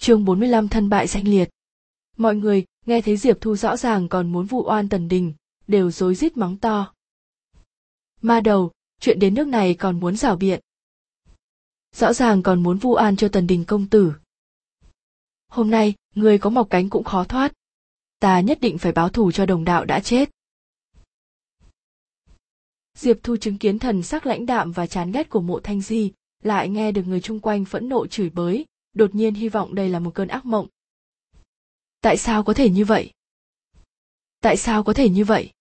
chương 45 thân bại danh liệt. Mọi người nghe thấy Diệp Thu rõ ràng còn muốn vụ oan Tần Đình, đều rối rít mắng to. Ma đầu, chuyện đến nước này còn muốn rảo biện. Rõ ràng còn muốn vu oan cho Tần Đình công tử. Hôm nay, người có mọc cánh cũng khó thoát. Ta nhất định phải báo thù cho đồng đạo đã chết. Diệp Thu chứng kiến thần sắc lãnh đạm và chán ghét của mộ thanh di, lại nghe được người chung quanh phẫn nộ chửi bới, đột nhiên hy vọng đây là một cơn ác mộng. Tại sao có thể như vậy? Tại sao có thể như vậy?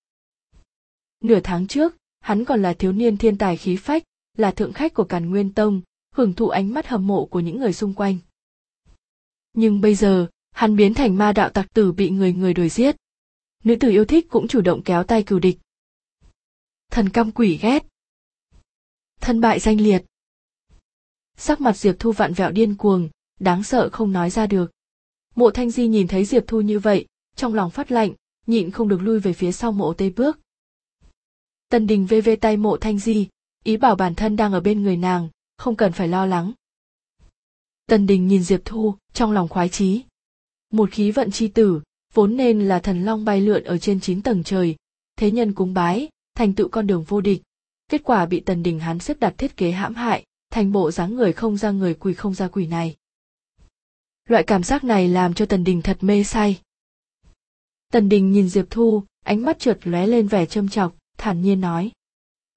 Nửa tháng trước, hắn còn là thiếu niên thiên tài khí phách, là thượng khách của Càn Nguyên Tông, hưởng thụ ánh mắt hâm mộ của những người xung quanh. Nhưng bây giờ, hắn biến thành ma đạo tặc tử bị người người đuổi giết. Nữ tử yêu thích cũng chủ động kéo tay cừu địch. Thần căm quỷ ghét. Thân bại danh liệt. Sắc mặt Diệp Thu vạn vẹo điên cuồng, đáng sợ không nói ra được. Mộ Thanh Di nhìn thấy Diệp Thu như vậy, trong lòng phát lạnh, nhịn không được lui về phía sau mộ tây bước. Tần Đình vê vê tay mộ Thanh Di, ý bảo bản thân đang ở bên người nàng, không cần phải lo lắng. Tần Đình nhìn Diệp Thu, trong lòng khoái chí. Một khí vận chi tử, vốn nên là thần long bay lượn ở trên chín tầng trời, thế nhân cúng bái, thành tựu con đường vô địch. Kết quả bị Tần Đình hắn xếp đặt thiết kế hãm hại, thành bộ dáng người không ra người quỷ không ra quỷ này. Loại cảm giác này làm cho Tần Đình thật mê say. Tần Đình nhìn Diệp Thu, ánh mắt trượt lóe lên vẻ châm chọc, thản nhiên nói.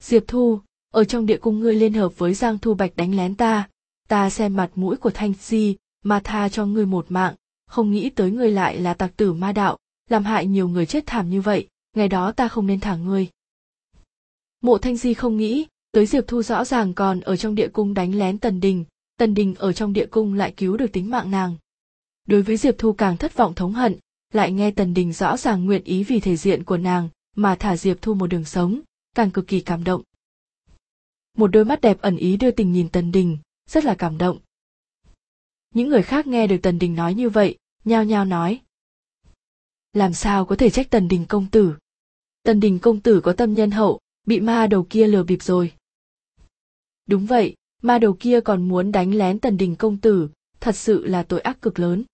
Diệp Thu, ở trong địa cung ngươi liên hợp với Giang Thu Bạch đánh lén ta, ta xem mặt mũi của Thanh Di, mà tha cho ngươi một mạng, không nghĩ tới ngươi lại là tặc tử ma đạo, làm hại nhiều người chết thảm như vậy, ngày đó ta không nên thả ngươi. Mộ Thanh Di không nghĩ, tới Diệp Thu rõ ràng còn ở trong địa cung đánh lén Tần Đình, Tần Đình ở trong địa cung lại cứu được tính mạng nàng. Đối với Diệp Thu càng thất vọng thống hận, lại nghe Tần Đình rõ ràng nguyện ý vì thể diện của nàng mà thả Diệp Thu một đường sống, càng cực kỳ cảm động. Một đôi mắt đẹp ẩn ý đưa tình nhìn Tần Đình, rất là cảm động. Những người khác nghe được Tần Đình nói như vậy, nhao nhao nói. Làm sao có thể trách Tần Đình công tử? Tần Đình công tử có tâm nhân hậu, bị ma đầu kia lừa bịp rồi. Đúng vậy, ma đầu kia còn muốn đánh lén Tần Đình công tử, thật sự là tội ác cực lớn.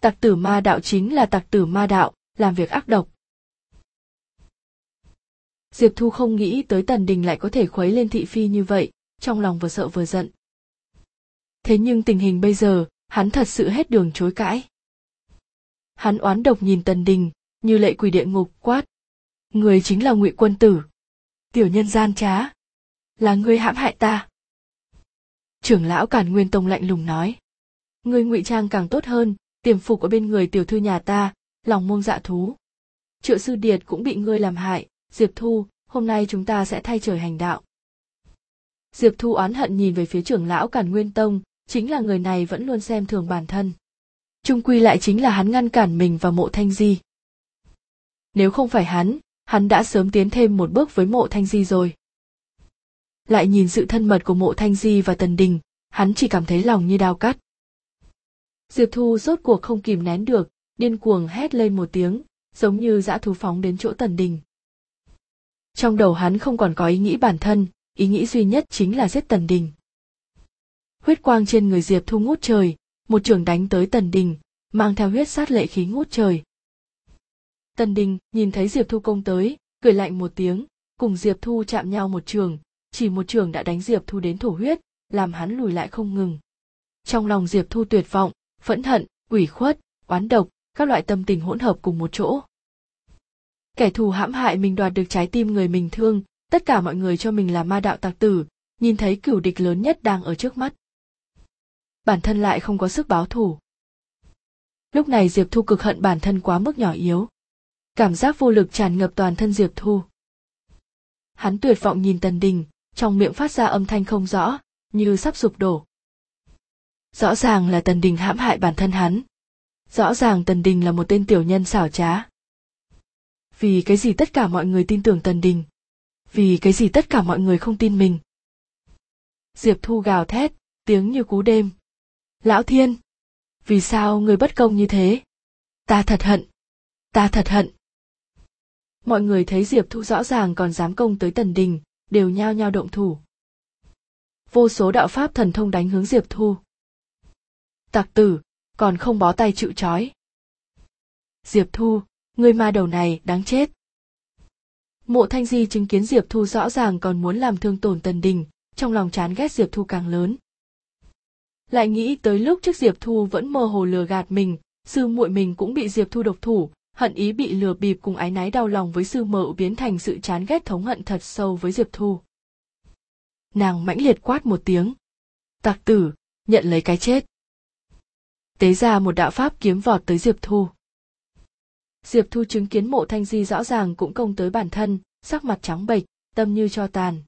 Tặc tử ma đạo chính là tặc tử ma đạo, làm việc ác độc. Diệp Thu không nghĩ tới Tần Đình lại có thể khuấy lên thị phi như vậy, trong lòng vừa sợ vừa giận. Thế nhưng tình hình bây giờ, hắn thật sự hết đường chối cãi. Hắn oán độc nhìn Tần Đình, như lệ quỷ địa ngục quát. Người chính là ngụy quân tử. Tiểu nhân gian trá. Là ngươi hãm hại ta. Trưởng lão Cản Nguyên Tông lạnh lùng nói. người ngụy trang càng tốt hơn, tiềm phục ở bên người tiểu thư nhà ta, lòng mông dạ thú. Triệu sư điệt cũng bị ngươi làm hại, Diệp Thu, hôm nay chúng ta sẽ thay trời hành đạo. Diệp Thu oán hận nhìn về phía trưởng lão cản Nguyên Tông, chính là người này vẫn luôn xem thường bản thân. Trung quy lại chính là hắn ngăn cản mình và mộ thanh di. Nếu không phải hắn, hắn đã sớm tiến thêm một bước với mộ thanh di rồi. Lại nhìn sự thân mật của mộ thanh di và tần đình, hắn chỉ cảm thấy lòng như đao cắt. Diệp Thu rốt cuộc không kìm nén được, điên cuồng hét lên một tiếng, giống như dã thú phóng đến chỗ tần đình. Trong đầu hắn không còn có ý nghĩ bản thân, ý nghĩ duy nhất chính là giết Tần Đình. Huyết quang trên người Diệp Thu ngút trời, một trường đánh tới Tần Đình, mang theo huyết sát lệ khí ngút trời. Tần Đình nhìn thấy Diệp Thu công tới, cười lạnh một tiếng, cùng Diệp Thu chạm nhau một trường, chỉ một trường đã đánh Diệp Thu đến thổ huyết, làm hắn lùi lại không ngừng. Trong lòng Diệp Thu tuyệt vọng, phẫn hận, ủy khuất, oán độc, các loại tâm tình hỗn hợp cùng một chỗ. Kẻ thù hãm hại mình đoạt được trái tim người mình thương tất cả mọi người cho mình là ma đạo tặc tử nhìn thấy cửu địch lớn nhất đang ở trước mắt. Bản thân lại không có sức báo thù. Lúc này diệp thu cực hận bản thân quá mức nhỏ yếu. Cảm giác vô lực tràn ngập toàn thân diệp thu. Hắn tuyệt vọng nhìn tần đình trong miệng phát ra âm thanh không rõ, như sắp sụp đổ. Rõ ràng là tần đình hãm hại bản thân hắn. Rõ ràng tần đình là một tên tiểu nhân xảo trá. Vì cái gì tất cả mọi người tin tưởng tần đình? Vì cái gì tất cả mọi người không tin mình? Diệp thu gào thét, tiếng như cú đêm. Lão thiên, vì sao người bất công như thế? Ta thật hận. Ta thật hận. Mọi người thấy diệp thu rõ ràng còn dám công tới tần đình đều nhao nhao động thủ. Vô số đạo pháp thần thông đánh hướng diệp thu. Tặc tử, còn không bó tay chịu trói. Diệp thu, người ma đầu này đáng chết. Mộ thanh di chứng kiến diệp thu rõ ràng còn muốn làm thương tổn tần đình, trong lòng chán ghét diệp thu càng lớn. Lại nghĩ tới lúc trước diệp thu vẫn mơ hồ lừa gạt mình, sư muội mình cũng bị diệp thu độc thủ hận ý bị lừa bịp cùng ái náy đau lòng với sư mợ biến thành sự chán ghét thống hận thật sâu với diệp thu. Nàng mãnh liệt quát một tiếng. Tặc tử, nhận lấy cái chết. Tế ra một đạo pháp kiếm vọt tới diệp thu. Diệp thu chứng kiến mộ thanh di rõ ràng cũng công tới bản thân, sắc mặt trắng bệch, tâm như cho tàn.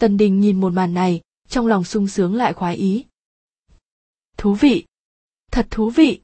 Tần đình nhìn một màn này, trong lòng sung sướng lại khoái ý. Thú vị! Thật thú vị!